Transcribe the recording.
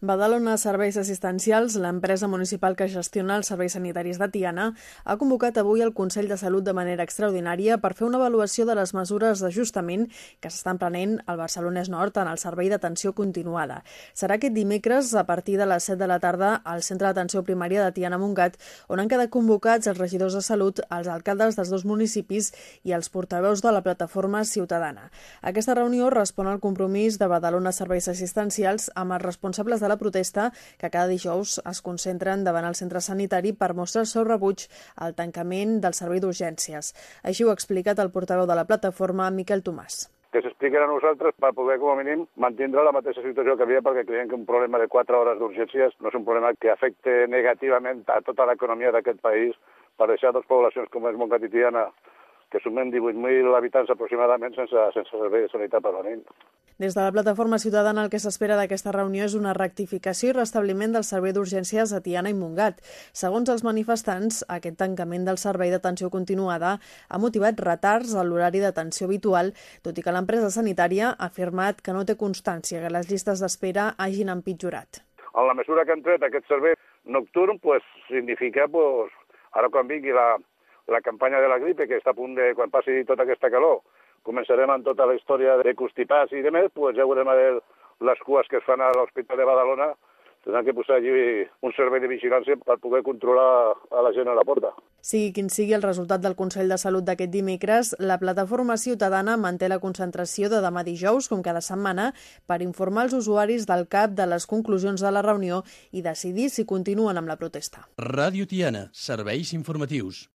Badalona Serveis Assistencials, l'empresa municipal que gestiona els serveis sanitaris de Tiana, ha convocat avui el Consell de Salut de manera extraordinària per fer una avaluació de les mesures d'ajustament que s'estan prenent al Barcelonès Nord en el servei d'atenció continuada. Serà aquest dimecres a partir de les 7 de la tarda al Centre d'Atenció Primària de Tiana Montgat, on han quedat convocats els regidors de salut, els alcaldes dels dos municipis i els portaveus de la plataforma ciutadana. Aquesta reunió respon al compromís de Badalona Serveis Assistencials amb els responsables de la protesta que cada dijous es concentren davant el centre sanitari per mostrar el seu rebuig al tancament del servei d'urgències. Així ho ha explicat el portaveu de la plataforma, Miquel Tomàs que s'expliquen a nosaltres per poder, com a mínim, mantindre la mateixa situació que havia, perquè creiem que un problema de 4 hores d'urgències no és un problema que afecte negativament a tota l'economia d'aquest país per deixar dues poblacions com és Montgat i Tiana que sumen 18.000 habitants aproximadament sense, sense servei de sanitat permanent. Des de la plataforma ciutadana el que s'espera d'aquesta reunió és una rectificació i restabliment del servei d'urgències a Tiana i Montgat. Segons els manifestants, aquest tancament del servei d'atenció continuada ha motivat retards a l'horari d'atenció habitual, tot i que l'empresa sanitària ha afirmat que no té constància que les llistes d'espera hagin empitjorat. En la mesura que han tret aquest servei nocturn, pues, significa pues, ara quan vingui la, la campanya de la gripe, que està a punt de, quan passi tota aquesta calor, començarem amb tota la història de constipats i de més, doncs ja veurem a veure les cues que es fan a l'Hospital de Badalona, tindran que posar allí un servei de vigilància per poder controlar a la gent a la porta. Sigui quin sigui el resultat del Consell de Salut d'aquest dimecres, la plataforma ciutadana manté la concentració de demà dijous, com cada setmana, per informar els usuaris del CAP de les conclusions de la reunió i decidir si continuen amb la protesta. Ràdio Tiana, serveis informatius.